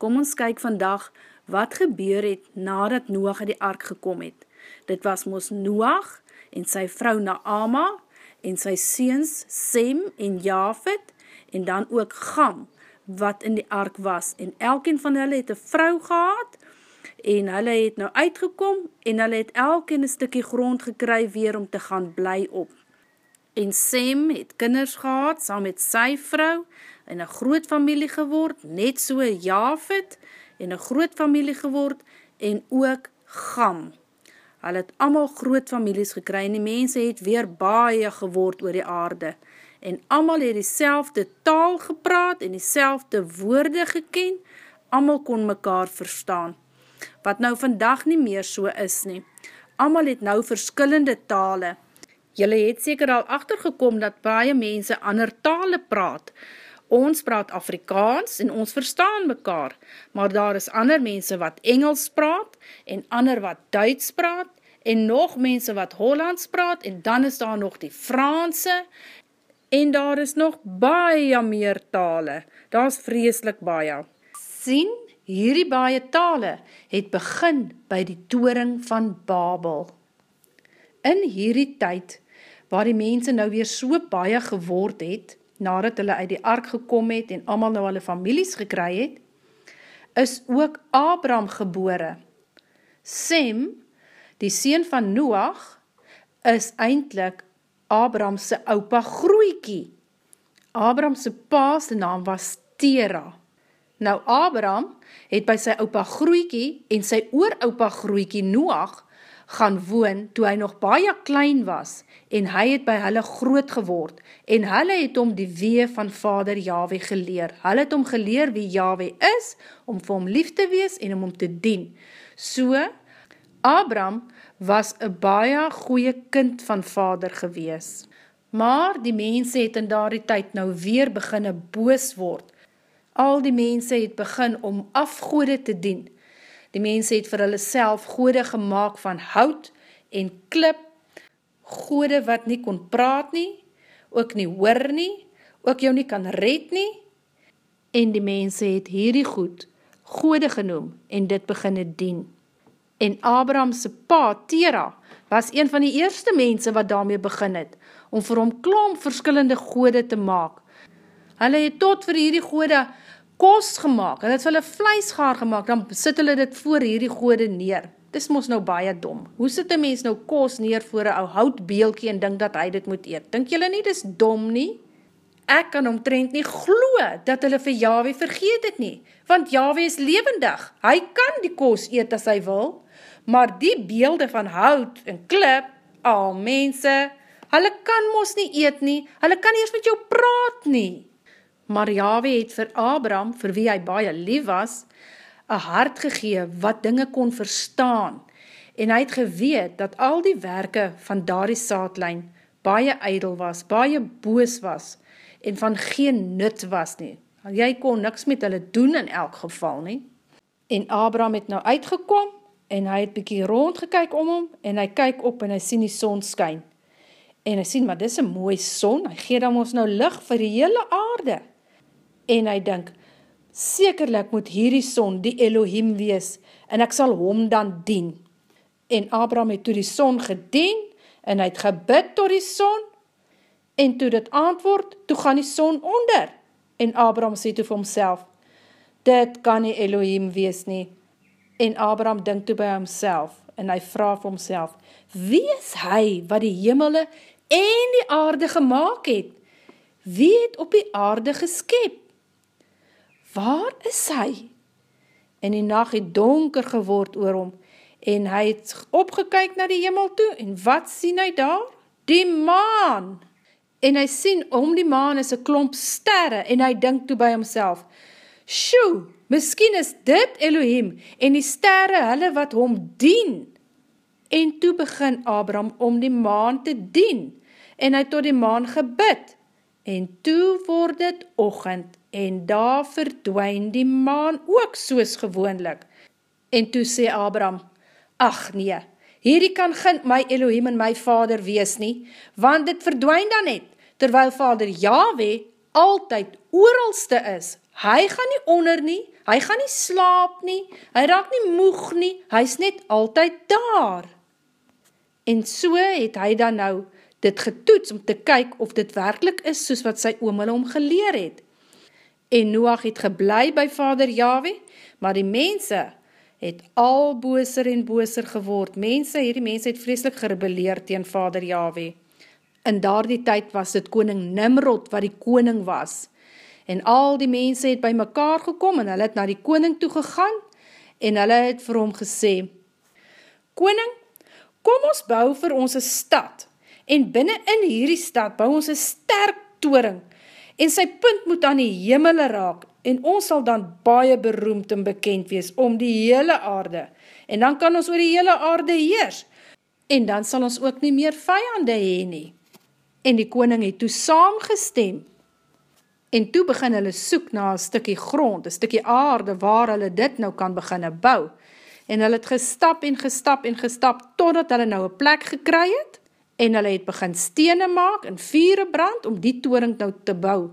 kom ons kyk vandag wat gebeur het nadat Noach in die ark gekom het. Dit was moos Noach en sy vrou Naama en sy seens Sem en Javit en dan ook Gam wat in die ark was en elkeen van hulle het een vrou gehad en hulle het nou uitgekom en hulle het elkeen een stukkie grond gekry weer om te gaan bly op. En Sem het kinders gehad saam met sy vrou en een groot familie geword, net so Javit en een groot familie geword en ook Gam. Hulle het allemaal groot families gekry en die mense het weer baie geword oor die aarde. En allemaal het die taal gepraat en die woorde geken, allemaal kon mekaar verstaan. Wat nou vandag nie meer so is nie. Allemaal het nou verskillende tale. Julle het seker al achtergekom dat baie mense ander tale praat, ons praat Afrikaans en ons verstaan mekaar, maar daar is ander mense wat Engels praat en ander wat Duits praat en nog mense wat Hollands praat en dan is daar nog die Franse en daar is nog baie meer tale. Daar is vreselik baie. Sien, hierdie baie tale het begin by die toering van Babel. In hierdie tyd, waar die mense nou weer so baie geword het, nadat hulle uit die ark gekom het en allemaal nou hulle families gekry het, is ook Abraham gebore. Sem, die seen van Noach, is eindelijk Abrahamse opa groeikie. Abrahamse paase naam was Tera. Nou Abraham het by sy opa groeikie en sy oor opa groeikie Noach gaan woon toe hy nog baie klein was en hy het by hulle groot geword en hulle het om die wee van vader Yahweh geleer. Hulle het om geleer wie Yahweh is, om vir hom lief te wees en om hom te dien. So, Abram was een baie goeie kind van vader gewees. Maar die mense het in daardie tyd nou weer beginne boos word. Al die mense het begin om afgoede te dien, Die mense het vir hulle self gode gemaakt van hout en klip, gode wat nie kon praat nie, ook nie hoor nie, ook jou nie kan red nie, en die mense het hierdie goed gode genoem en dit beginne dien. En Abrahamse pa, Tera, was een van die eerste mense wat daarmee begin het, om vir hom klomp verskillende gode te maak. Hulle het tot vir hierdie gode kos gemaakt, hulle het hulle vleisgaar gemaakt, dan sit hulle dit voor hierdie gode neer. Dis mos nou baie dom. Hoe sit een mens nou kos neer voor een ou houtbeelkie en dink dat hy dit moet eet? Dink julle nie, dis dom nie? Ek kan omtrent nie glo dat hulle vir Yahweh vergeet het nie, want Yahweh is levendig. Hy kan die kos eet as hy wil, maar die beelde van hout en klip, al mense, hulle kan mos nie eet nie, hulle kan eers met jou praat nie. Maar Yahweh het vir Abraham, vir wie hy baie lief was, een hart gegee wat dinge kon verstaan. En hy het geweet dat al die werke van daardie saadlijn baie eidel was, baie boos was en van geen nut was nie. Jy kon niks met hulle doen in elk geval nie. En Abraham het nou uitgekom en hy het bykie rondgekyk om hom en hy kyk op en hy sien die son skyn. En hy sien, maar dis een mooi son, hy gee dan ons nou licht vir die hele aarde en hy dink, sekerlik moet hierdie son die Elohim wees, en ek sal hom dan dien. En Abraham het toe die son gedien, en hy het gebid tot die son, en toe dit antwoord, toe gaan die son onder. En Abraham sê toe vir homself, dit kan nie Elohim wees nie. En Abraham dink toe by homself, en hy vraag vir homself, wie is hy wat die hemele en die aarde gemaakt het? Wie het op die aarde geskep? Waar is hy? En die nacht het donker geword oor hom, en hy het opgekyk na die hemel toe, en wat sien hy daar? Die maan! En hy sien om die maan is een klomp sterre, en hy dink toe by homself, Sjoe, miskien is dit Elohim, en die sterre hulle wat hom dien. En toe begin Abraham om die maan te dien, en hy tot die maan gebid, en toe word het ochend, en daar verdwijn die maan ook soos gewoonlik. En toe sê Abraham, ach nee, hierdie kan geen my Elohim en my vader wees nie, want dit verdwijn dan net, terwyl vader Yahweh altyd ooralste is, hy gaan nie onder nie, hy gaan nie slaap nie, hy raak nie moeg nie, hy is net altyd daar. En so het hy dan nou dit getoets om te kyk of dit werkelijk is soos wat sy oom hulle om geleer het. En Noach het geblei by vader Yahweh, maar die mense het al booser en booser geword. Mense, hierdie mense het vreselik gerebeleer teen vader Yahweh. In daardie tyd was dit koning Nimrod wat die koning was. En al die mense het by mekaar gekom en hulle het na die koning toegegaan en hulle het vir hom gesê, Koning, kom ons bou vir ons een stad en binnen in hierdie stad bou ons een sterk toering en sy punt moet aan die hemele raak en ons sal dan baie beroemd en bekend wees om die hele aarde. En dan kan ons oor die hele aarde heers. En dan sal ons ook nie meer vijande heen nie. En die koning het toe saamgestem. En toe begin hulle soek na een stikkie grond, een stikkie aarde waar hulle dit nou kan beginne bou. En hulle het gestap en gestap en gestap totdat hulle nou een plek gekry het en hulle het begin stene maak en vieren brand om die toering nou te bou.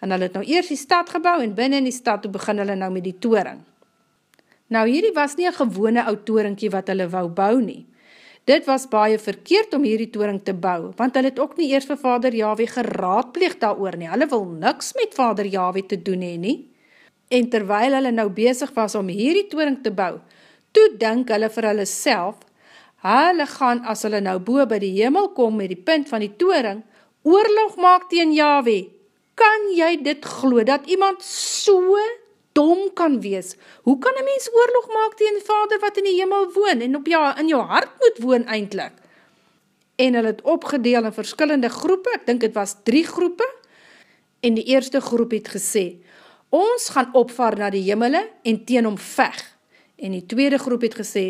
En hulle het nou eers die stad gebouw en binnen in die stad toe begin hulle nou met die toering. Nou hierdie was nie een gewone oud toeringkie wat hulle wou bou nie. Dit was baie verkeerd om hierdie toering te bou, want hulle het ook nie eers vir vader Yahweh geraadpleeg daar oor nie. Hulle wil niks met vader Yahweh te doen hee nie. En terwyl hulle nou bezig was om hierdie toering te bou, toe denk hulle vir hulle self, Hulle gaan, as hulle nou boe by die hemel kom met die punt van die toering, oorlog maak teen Yahweh. Kan jy dit glo, dat iemand so dom kan wees? Hoe kan een mens oorlog maak teen vader wat in die hemel woon en op jou, in jou hart moet woon eindelijk? En hulle het opgedeel in verskillende groepe, ek dink het was drie groepe, en die eerste groep het gesê, ons gaan opvaar na die hemele en teen om veg. En die tweede groep het gesê,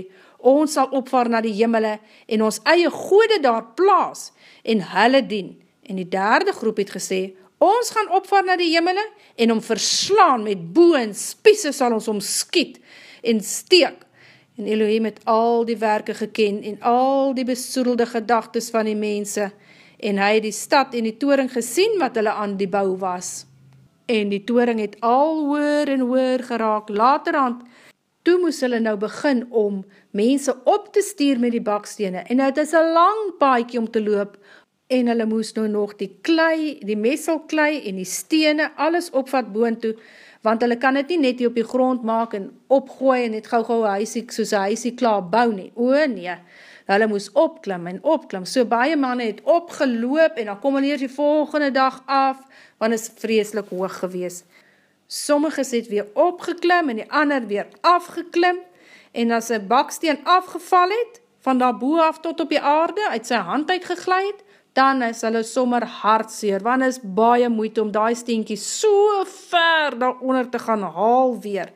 ons sal opvaar na die jimmele en ons eie goede daar plaas en hulle dien. En die derde groep het gesê, ons gaan opvaar na die jimmele en om verslaan met boe en spiese sal ons omskiet en steek. En Elohim het al die werke geken en al die besoedelde gedagtes van die mense en hy het die stad en die toering gesien wat hulle aan die bou was. En die toering het al hoor en hoor geraak, laterhand toe moes hulle nou begin om mense op te stuur met die bakstene, en het is een lang paaikie om te loop, en hulle moes nou nog die klei, die messelklei en die stene, alles opvat boon toe, want hulle kan het nie net hier op die grond maak en opgooi en het gauw gauw huisie, soos een huisie klaar bou nie, o nee, hulle moes opklim en opklim, so baie manne het opgeloop en dan kom hulle die volgende dag af, want is vreselik hoog gewees. Sommiges het weer opgeklim en die ander weer afgeklim en as een baksteen afgeval het, van daar boe af tot op die aarde, uit sy hand uitgegleid, dan is hulle sommer hartseer, want is baie moeite om die steenkie so ver daaronder te gaan haal weer.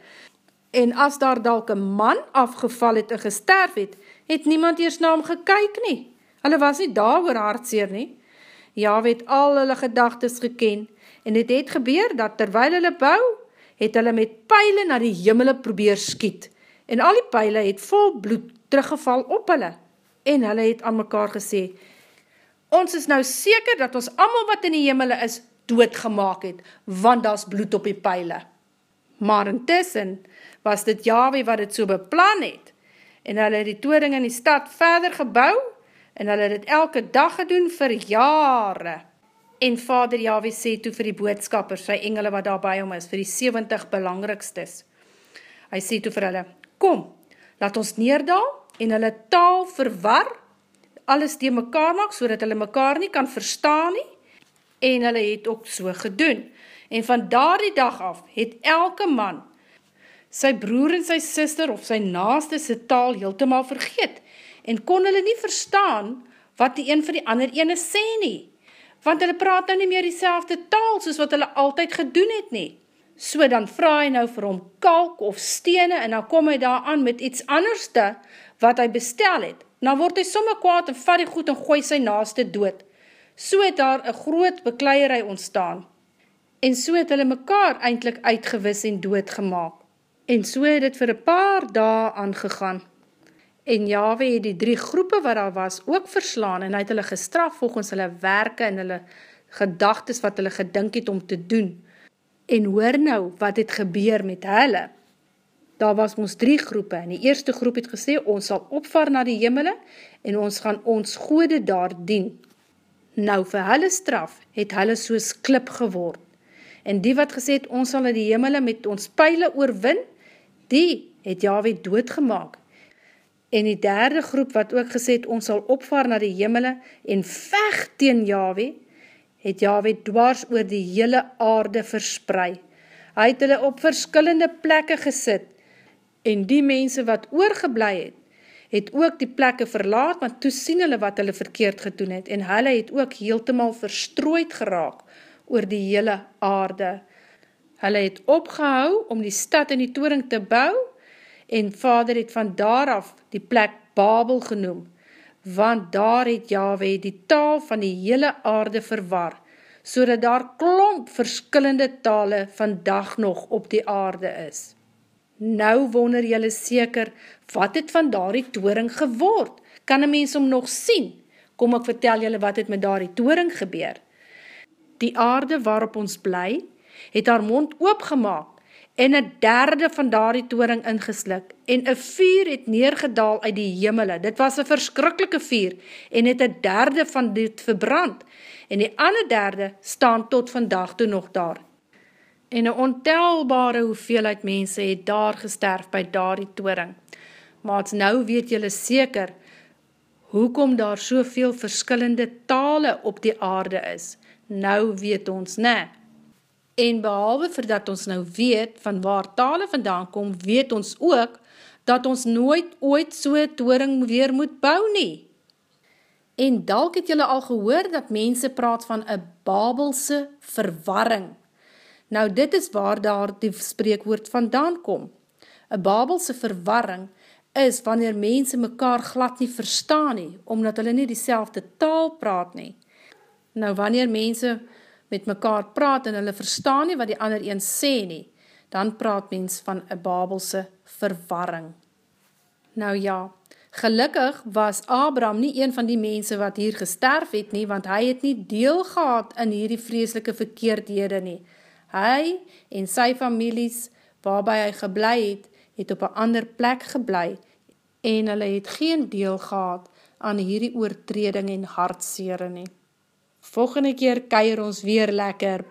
En as daar dalk een man afgeval het en gesterf het, het niemand eers na hom gekyk nie. Hulle was nie daar oor hartseer nie. Ja, het al hulle gedagtes geken, en het het gebeur dat terwyl hulle bou, het hulle met pijle na die jimmele probeer skiet, en al die pijle het vol bloed teruggeval op hulle, en hulle het aan mekaar gesê, ons is nou seker dat ons allemaal wat in die jimmele is, doodgemaak het, want daar is bloed op die pijle. Maar intussen was dit Yahweh wat het so beplan het, en hulle het die toering in die stad verder gebouw, en hulle het elke dag gedoen vir jare. En vader Yahweh sê toe vir die boodskappers, sy engele wat daar by hom is, vir die 70 belangrikstes. Hy sê toe vir hulle, kom, laat ons neerdaal en hulle taal verwar, alles die mekaar maak, so dat hulle mekaar nie kan verstaan nie, en hulle het ook so gedoen. En van daar die dag af, het elke man sy broer en sy sister of sy naaste sy taal heeltemaal vergeet, en kon hulle nie verstaan wat die een vir die ander ene sê nie want hulle praat nou nie meer die taal soos wat hulle altyd gedoen het nie. So dan vraag hy nou vir hom kalk of stene en dan kom hy daar aan met iets anderste wat hy bestel het. Dan word hy somme kwaad en vat die goed en gooi sy naaste dood. So het daar een groot bekleierij ontstaan. En so het hulle mekaar eindelijk uitgewis en doodgemaak. En so het het vir een paar dae aangegaan. En Yahweh het die drie groepe wat daar was ook verslaan en hy het hulle gestraf volgens hulle werke en hulle gedagtes wat hulle gedink het om te doen. En hoor nou wat het gebeur met hulle. Daar was ons drie groepe en die eerste groep het gesê, ons sal opvaar na die jimmele en ons gaan ons gode daar dien. Nou vir hulle straf het hulle soos klip geword. En die wat gesê het, ons sal in die jimmele met ons pijle oorwin, die het Yahweh doodgemaak. En die derde groep wat ook gesê het, ons sal opvaar na die jimmele en vecht teen Yahweh, het Yahweh dwars oor die hele aarde versprei. Hy het hulle op verskillende plekke gesit, en die mense wat oorgeblij het, het ook die plekke verlaat, want toe sien hulle wat hulle verkeerd getoen het, en hulle het ook heeltemal verstrooid geraak oor die hele aarde. Hulle het opgehou om die stad in die toering te bou, en vader het van daaraf die plek Babel genoem, want daar het Yahweh die taal van die hele aarde verwar, so dat daar klomp verskillende tale vandag nog op die aarde is. Nou wonder jylle seker, wat het van daar die toering geword? Kan een mens om nog sien? Kom ek vertel jylle wat het met daar die toering gebeur. Die aarde waarop ons bly, het haar mond oopgemaak en een derde van daar die toering ingeslik en een vuur het neergedaal uit die jimmele. Dit was een verskrikkelike vuur en het een derde van dit verbrand en die ander derde staan tot vandag toe nog daar. En een ontelbare hoeveelheid mense het daar gesterf by daar die toering. Maar nou weet jylle seker, hoekom daar soveel verskillende tale op die aarde is. Nou weet ons ne. En behalwe vir dat ons nou weet van waar tale vandaan kom, weet ons ook dat ons nooit ooit so'n toering weer moet bou nie. En dalk het julle al gehoor dat mense praat van een babelse verwarring. Nou dit is waar daar die spreekwoord vandaan kom. Een babelse verwarring is wanneer mense mekaar glad nie verstaan nie, omdat hulle nie die taal praat nie. Nou wanneer mense met mekaar praat en hulle verstaan nie wat die ander een sê nie, dan praat mens van een babelse verwarring. Nou ja, gelukkig was Abraham nie een van die mense wat hier gesterf het nie, want hy het nie deel gehad in hierdie vreselike verkeerdhede nie. Hy en sy families, waarby hy geblei het, het op een ander plek geblei en hulle het geen deel gehad aan hierdie oortreding en hartseere nie. Volgende keer keier ons weer lekker